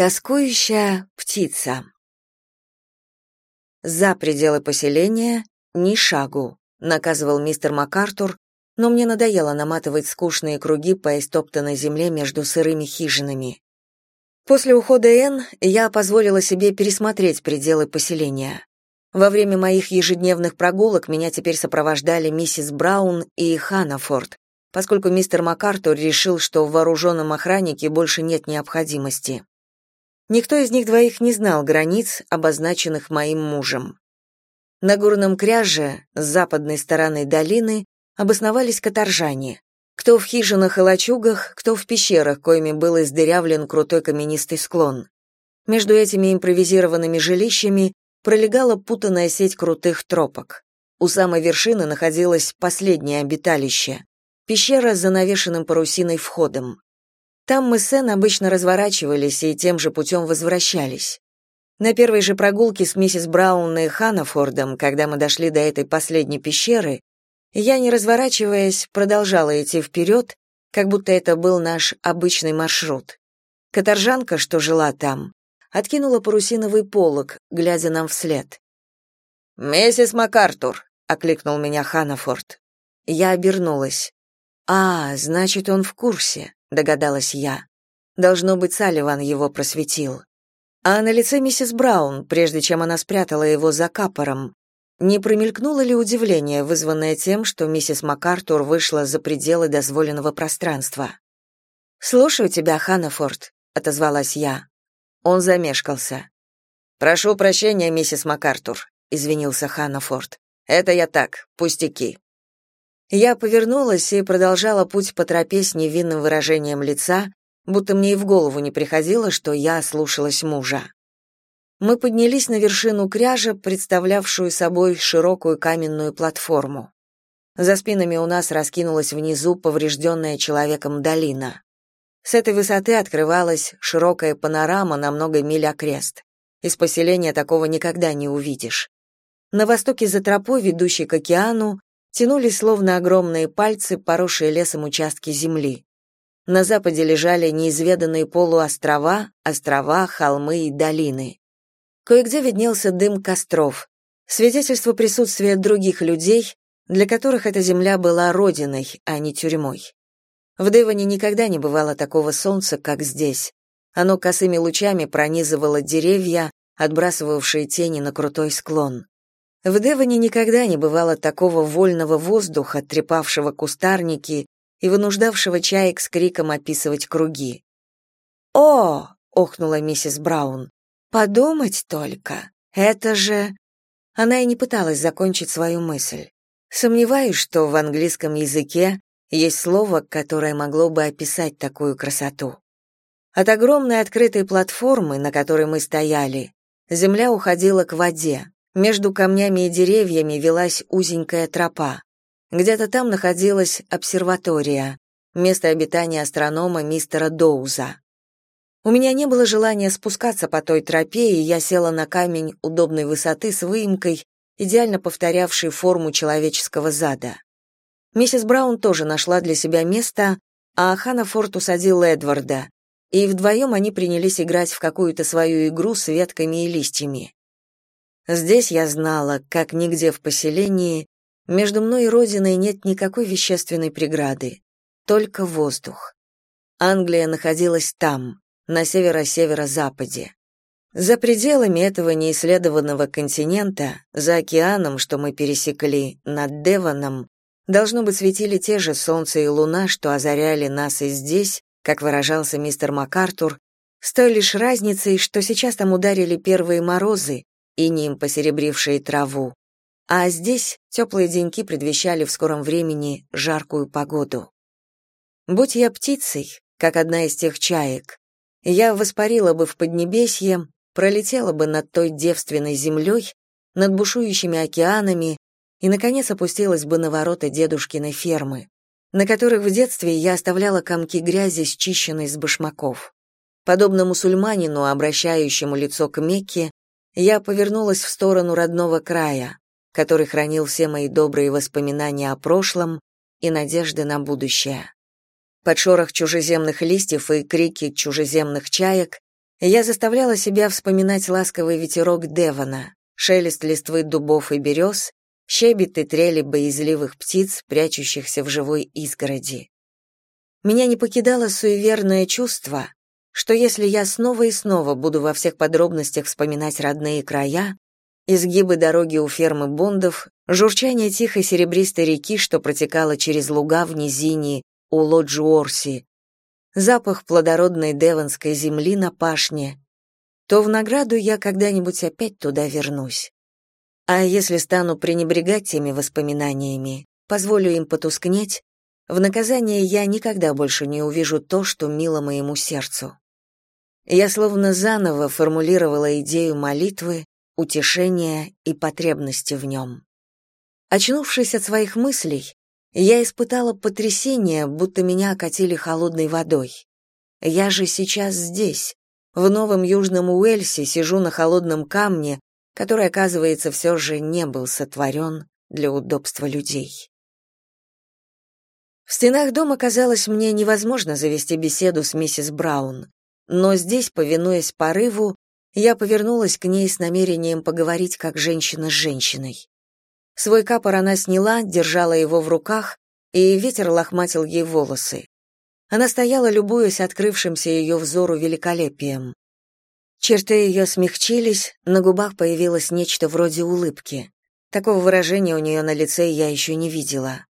Тоскующая птица. За пределы поселения ни шагу, наказывал мистер МакАртур, но мне надоело наматывать скучные круги по истоптанной земле между сырыми хижинами. После ухода Энн я позволила себе пересмотреть пределы поселения. Во время моих ежедневных прогулок меня теперь сопровождали миссис Браун и Ханафорд, поскольку мистер МакАртур решил, что в вооруженном охраннике больше нет необходимости. Никто из них двоих не знал границ, обозначенных моим мужем. На горном кряже, с западной стороны долины, обосновались каторжане. Кто в хижинах и лачугах, кто в пещерах, коими был издырявлен крутой каменистый склон. Между этими импровизированными жилищами пролегала путанная сеть крутых тропок. У самой вершины находилось последнее обиталище — пещера с занавешенным парусиной входом. Там мы с Сен обычно разворачивались и тем же путем возвращались. На первой же прогулке с миссис Браун и Ханафордом, когда мы дошли до этой последней пещеры, я, не разворачиваясь, продолжала идти вперед, как будто это был наш обычный маршрут. Каторжанка, что жила там, откинула парусиновый полог, глядя нам вслед. «Миссис МакАртур!» — окликнул меня Ханафорд. Я обернулась. «А, значит, он в курсе догадалась я. Должно быть, Салливан его просветил. А на лице миссис Браун, прежде чем она спрятала его за капором, не промелькнуло ли удивление, вызванное тем, что миссис МакАртур вышла за пределы дозволенного пространства? «Слушаю тебя, Ханнафорд», — отозвалась я. Он замешкался. «Прошу прощения, миссис МакАртур», — извинился Ханнафорд. «Это я так, пустяки». Я повернулась и продолжала путь по тропе с невинным выражением лица, будто мне и в голову не приходило, что я слушалась мужа. Мы поднялись на вершину кряжа, представлявшую собой широкую каменную платформу. За спинами у нас раскинулась внизу поврежденная человеком долина. С этой высоты открывалась широкая панорама на много миль окрест. Из поселения такого никогда не увидишь. На востоке за тропой, ведущей к океану, тянулись словно огромные пальцы, поросшие лесом участки земли. На западе лежали неизведанные полуострова, острова, холмы и долины. Кое-где виднелся дым костров, свидетельство присутствия других людей, для которых эта земля была родиной, а не тюрьмой. В Девоне никогда не бывало такого солнца, как здесь. Оно косыми лучами пронизывало деревья, отбрасывавшие тени на крутой склон. В Девоне никогда не бывало такого вольного воздуха, трепавшего кустарники и вынуждавшего чаек с криком описывать круги. «О!» — охнула миссис Браун. «Подумать только! Это же...» Она и не пыталась закончить свою мысль. Сомневаюсь, что в английском языке есть слово, которое могло бы описать такую красоту. От огромной открытой платформы, на которой мы стояли, земля уходила к воде, между камнями и деревьями велась узенькая тропа. Где-то там находилась обсерватория, место обитания астронома мистера Доуза. У меня не было желания спускаться по той тропе, и я села на камень удобной высоты с выемкой, идеально повторявшей форму человеческого зада. Миссис Браун тоже нашла для себя место, а Ханна Форд усадил Эдварда, и вдвоем они принялись играть в какую-то свою игру с ветками и листьями. Здесь я знала, как нигде в поселении, между мной и родиной нет никакой вещественной преграды, только воздух. Англия находилась там, на северо-северо-западе. За пределами этого неисследованного континента, за океаном, что мы пересекли, над Девоном, должно быть светили те же солнце и луна, что озаряли нас и здесь, как выражался мистер МакАртур, с той лишь разницей, что сейчас там ударили первые морозы, инеем посеребрившие траву, а здесь теплые деньки предвещали в скором времени жаркую погоду. Будь я птицей, как одна из тех чаек, я воспарила бы в Поднебесье, пролетела бы над той девственной землей, над бушующими океанами и, наконец, опустилась бы на ворота дедушкиной фермы, на которых в детстве я оставляла комки грязи, счищенной с башмаков. Подобно мусульманину, обращающему лицо к Мекке, я повернулась в сторону родного края, который хранил все мои добрые воспоминания о прошлом и надежды на будущее. Под шорох чужеземных листьев и крики чужеземных чаек Я заставляла себя вспоминать ласковый ветерок Девона, шелест листвы дубов и берез, щебет и трели боязливых птиц, прячущихся в живой изгороди. Меня не покидало суеверное чувство, что если я снова и снова буду во всех подробностях вспоминать родные края, изгибы дороги у фермы Бондов, журчание тихой серебристой реки, что протекала через луга в низине у Лоджуорси, запах плодородной девонской земли на пашне, то в награду я когда-нибудь опять туда вернусь. А если стану пренебрегать теми воспоминаниями, позволю им потускнеть, в наказание я никогда больше не увижу то, что мило моему сердцу. Я словно заново формулировала идею молитвы, утешения и потребности в нем. Очнувшись от своих мыслей, я испытала потрясение, будто меня окатили холодной водой. Я же сейчас здесь, в Новом Южном Уэльсе, сижу на холодном камне, который, оказывается, все же не был сотворен для удобства людей. В стенах дома казалось мне невозможно завести беседу с миссис Браун, но здесь, повинуясь порыву, я повернулась к ней с намерением поговорить как женщина с женщиной. Свой капор она сняла, держала его в руках, и ветер лохматил ей волосы. Она стояла, любуясь открывшимся ее взору великолепием. Черты ее смягчились, на губах появилось нечто вроде улыбки. Такого выражения у нее на лице я еще не видела.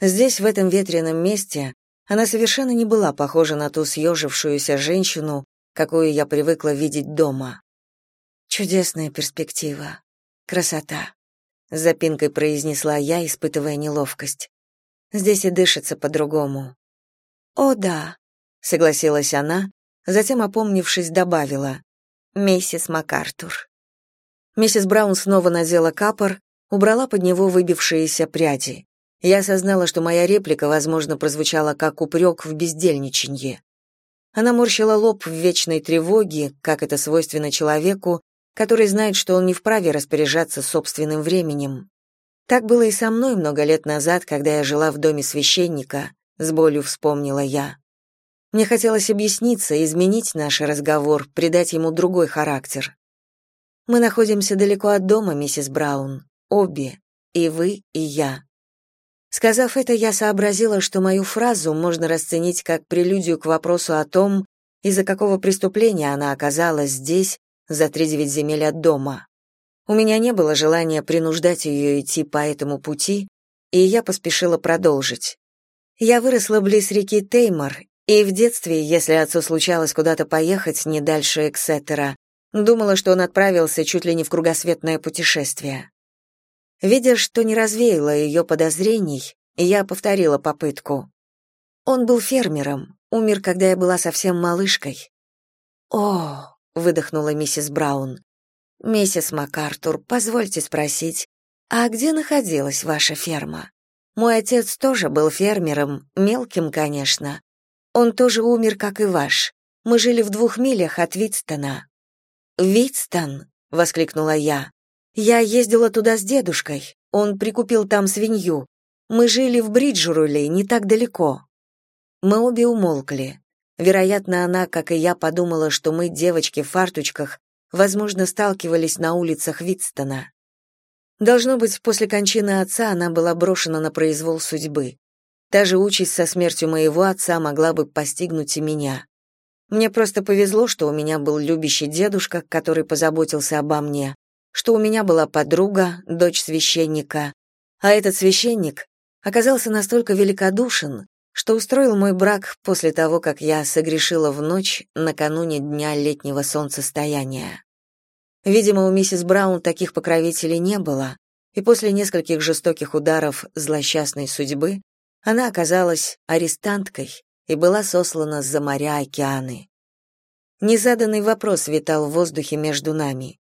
Здесь, в этом ветреном месте, она совершенно не была похожа на ту съежившуюся женщину, какую я привыкла видеть дома. Чудесная перспектива. Красота запинкой произнесла я, испытывая неловкость. Здесь и дышится по-другому. О, да, согласилась она, затем опомнившись, добавила: миссис МакАртур. Миссис Браун снова надела капор, убрала под него выбившиеся пряди. Я осознала, что моя реплика, возможно, прозвучала как упрек в бездельничанье. Она морщила лоб в вечной тревоге, как это свойственно человеку, который знает, что он не вправе распоряжаться собственным временем. Так было и со мной много лет назад, когда я жила в доме священника, с болью вспомнила я. Мне хотелось объясниться, изменить наш разговор, придать ему другой характер. Мы находимся далеко от дома, миссис Браун, обе, и вы, и я. Сказав это, я сообразила, что мою фразу можно расценить как прелюдию к вопросу о том, из-за какого преступления она оказалась здесь, за три девять земель от дома. У меня не было желания принуждать ее идти по этому пути, и я поспешила продолжить. Я выросла близ реки Теймор, и в детстве, если отцу случалось куда-то поехать не дальше Эксетера, думала, что он отправился чуть ли не в кругосветное путешествие. Видя, что не развеяло ее подозрений, я повторила попытку. Он был фермером, умер, когда я была совсем малышкой. О, выдохнула миссис Браун. Миссис МакАртур, позвольте спросить, а где находилась ваша ферма? Мой отец тоже был фермером, мелким, конечно. Он тоже умер, как и ваш. Мы жили в двух милях от Витстона. Витстон, воскликнула я. Я ездила туда с дедушкой. Он прикупил там свинью. Мы жили в Бриджуруле, не так далеко. Мы обе умолкли. Вероятно, она, как и я, подумала, что мы, девочки в фарточках, возможно, сталкивались на улицах Витстона. Должно быть, после кончины отца она была брошена на произвол судьбы. Та же участь со смертью моего отца могла бы постигнуть и меня. Мне просто повезло, что у меня был любящий дедушка, который позаботился обо мне, что у меня была подруга, дочь священника, а этот священник оказался настолько великодушен, что устроил мой брак после того, как я согрешила в ночь накануне дня летнего солнцестояния. Видимо, у миссис Браун таких покровителей не было, и после нескольких жестоких ударов злосчастной судьбы она оказалась арестанткой и была сослана за моря океаны. Незаданный вопрос витал в воздухе между нами.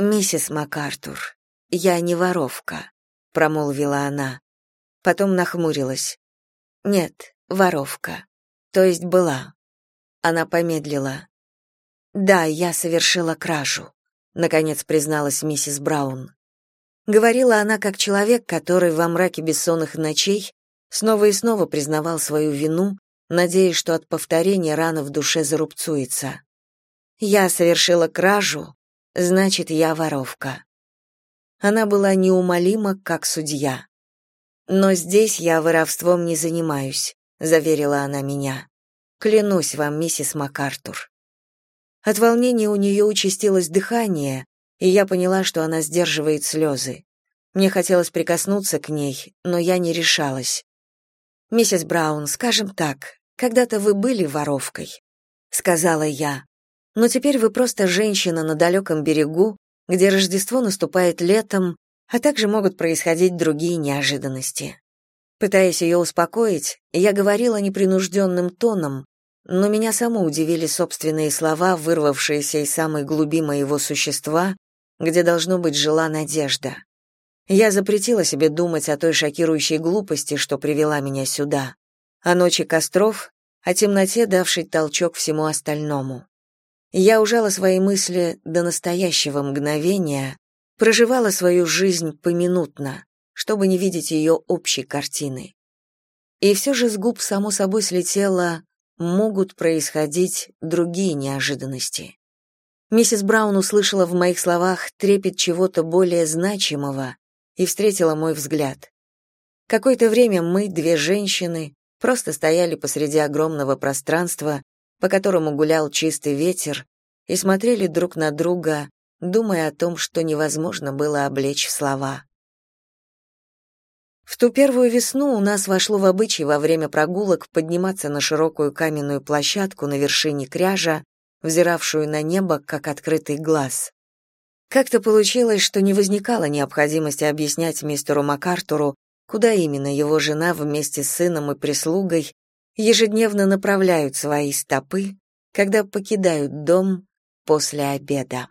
«Миссис МакАртур, я не воровка», — промолвила она. Потом нахмурилась. Нет, воровка. То есть была. Она помедлила. Да, я совершила кражу, наконец призналась миссис Браун. Говорила она как человек, который во мраке бессонных ночей снова и снова признавал свою вину, надеясь, что от повторения рана в душе зарубцуется. Я совершила кражу, значит, я воровка. Она была неумолима, как судья. Но здесь я воровством не занимаюсь, заверила она меня. Клянусь вам, миссис МакАртур. От волнения у нее участилось дыхание, и я поняла, что она сдерживает слезы. Мне хотелось прикоснуться к ней, но я не решалась. «Миссис Браун, скажем так, когда-то вы были воровкой», — сказала я. «Но теперь вы просто женщина на далеком берегу, где Рождество наступает летом, а также могут происходить другие неожиданности». Пытаясь ее успокоить, я говорила непринужденным тоном, но меня само удивили собственные слова, вырвавшиеся из самой глуби моего существа, где должно быть жила надежда. Я запретила себе думать о той шокирующей глупости, что привела меня сюда, о ночи костров, о темноте, давшей толчок всему остальному. Я ужала свои мысли до настоящего мгновения, проживала свою жизнь поминутно, чтобы не видеть ее общей картины. И все же с губ само собой слетело «могут происходить другие неожиданности». Миссис Браун услышала в моих словах трепет чего-то более значимого, и встретила мой взгляд. Какое-то время мы, две женщины, просто стояли посреди огромного пространства, по которому гулял чистый ветер, и смотрели друг на друга, думая о том, что невозможно было облечь в слова. В ту первую весну у нас вошло в обычай во время прогулок подниматься на широкую каменную площадку на вершине кряжа, взиравшую на небо, как открытый глаз. Как-то получилось, что не возникало необходимости объяснять мистеру МакАртуру, куда именно его жена вместе с сыном и прислугой ежедневно направляют свои стопы, когда покидают дом после обеда.